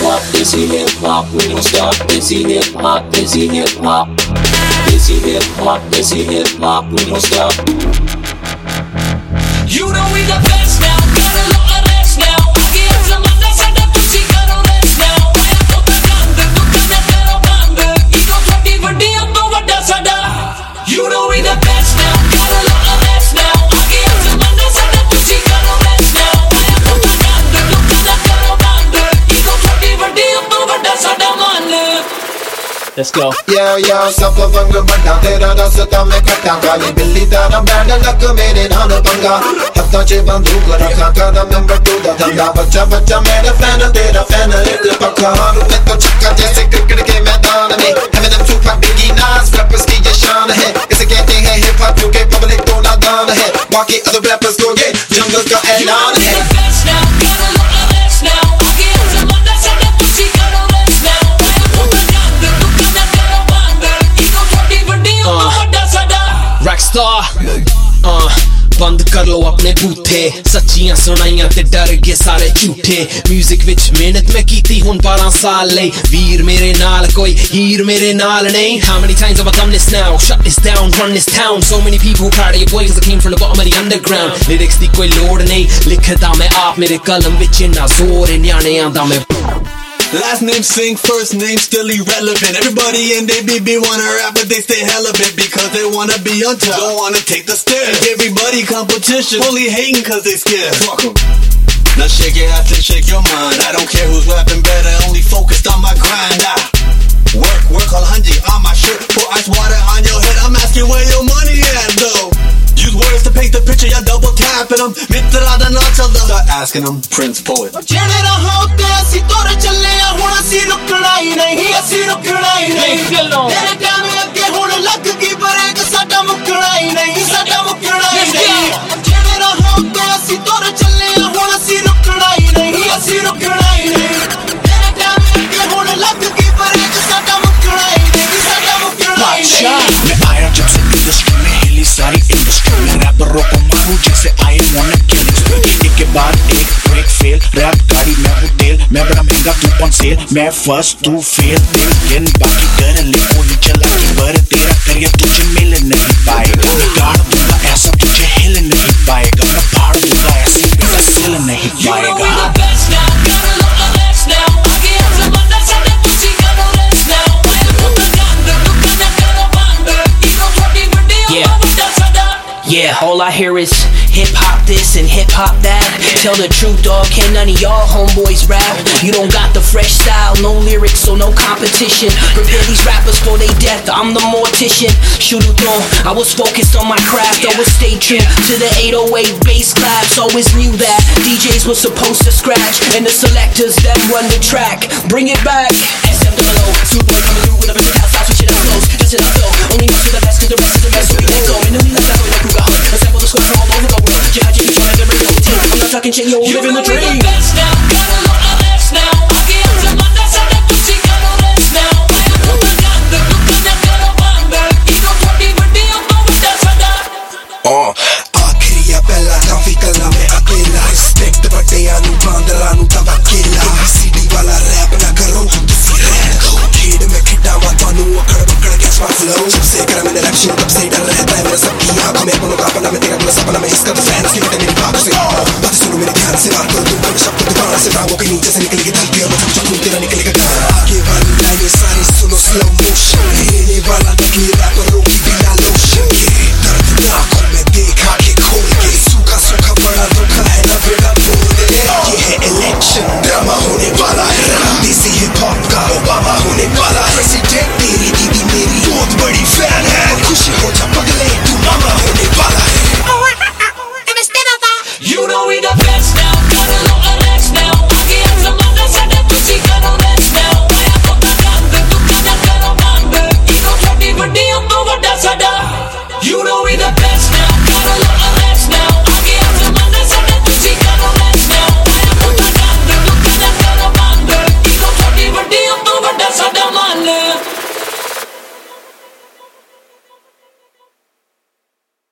hop, desi hip hop, we don't stop. Desi hip hop, desi hip hop. Desi hip hop, desi hip hop, we don't stop. You know we the best now, got Let's go. Yeah, yeah, Rockstar. Uh, ਬੰਦ ਕਰ ਲੋ ਆਪਣੇ ਬੂਥੇ ਸੱਚੀਆਂ ਸੁਣਾਈਆਂ ਤੇ ਡਰ ਗਏ ਸਾਰੇ ਝੂਠੇ 뮤직 ਵਿੱਚ ਮਿਹਨਤ ਮੈਂ ਕੀਤੀ ਹੁਣ 12 ਸਾਲ ਲਈ ਵੀਰ ਮੇਰੇ ਨਾਲ ਕੋਈ ਹੀਰ ਮੇਰੇ ਨਾਲ ਨਹੀਂ How many times have I done this now shut this down run this town so many people proud of your boys that came from the bottom of the underground lyrics ਦੀ ਕੋਈ ਲੋੜ ਨਹੀਂ ਲਿਖਦਾ ਮੈਂ ਆਪ ਮੇਰੇ ਕਲਮ ਵਿੱਚ ਇੰਨਾ ਜ਼ੋਰ ਹੈ ਨਿਆਣਿਆਂ ਦਾ ਮੈਂ Last name sing, first name still irrelevant. Everybody in they BB wanna rap, but they stay hella bit because they wanna be on top. Don't wanna take the stairs. Everybody competition, only hating cause they scared. Fuck Fuck 'em. Now shake your ass and shake your mind. I don't care who's rapping better, only focused on my grind. I work, work all hundy on my shirt, pour ice water on your head. I'm asking where your money at though. Use words to paint the picture, y'all double tapping them. Mitra da nachalda. Start asking them, Prince Poet. ਜਿਹੜੇ ਰਹੋ ਤੇ ਅਸੀਂ ਤੁਰ ਚੱਲੇ ਆ ਹੁਣ ਅਸੀਂ ਰੁਕਣਾ ਹੀ ਨਹੀਂ ਅਸੀਂ ਰੁਕਣਾ ਹੀ ਨਹੀਂ ਤੇਰੇ ਟਾਈਮ मैं बड़ा महंगा तू पन सेल मैं फर्स्ट तू फेल लेकिन बाकी कर ले कोई चला के बर तेरा करियर तुझे मिल नहीं पाएगा मैं गाड़ दूंगा ऐसा तुझे हिल नहीं पाएगा मैं फाड़ दूंगा ऐसे तेरा सिल नहीं You know we पाएगा the best now, got a lot of rest now. आगे अब जमाना साडा तुसी करो rest now. आया तो गंद, दुकान करो बंद. Ego छोटी वड्डी अब Yeah. तो वड्डा साडा. Yeah, all I hear is hip hop this and hip hop that. Tell the truth, dog, can't none of y'all homeboys rap. You don't got the fresh style, no lyrics, so no competition. Prepare these rappers for their death, I'm the mortician. Shurutron, I was focused on my craft, always stay true to the 808 bass claps. Always knew that DJs were supposed to scratch, and the selectors then run the track. Bring it back. SM below, super coming through with a big house, switch it up just it up though. Only mess the best, cause the rest is the best, so we let go. And then we let talking shit, yo, You living know the we the dream. से राहों के नीचे से निकलेगी धरती अब तेरा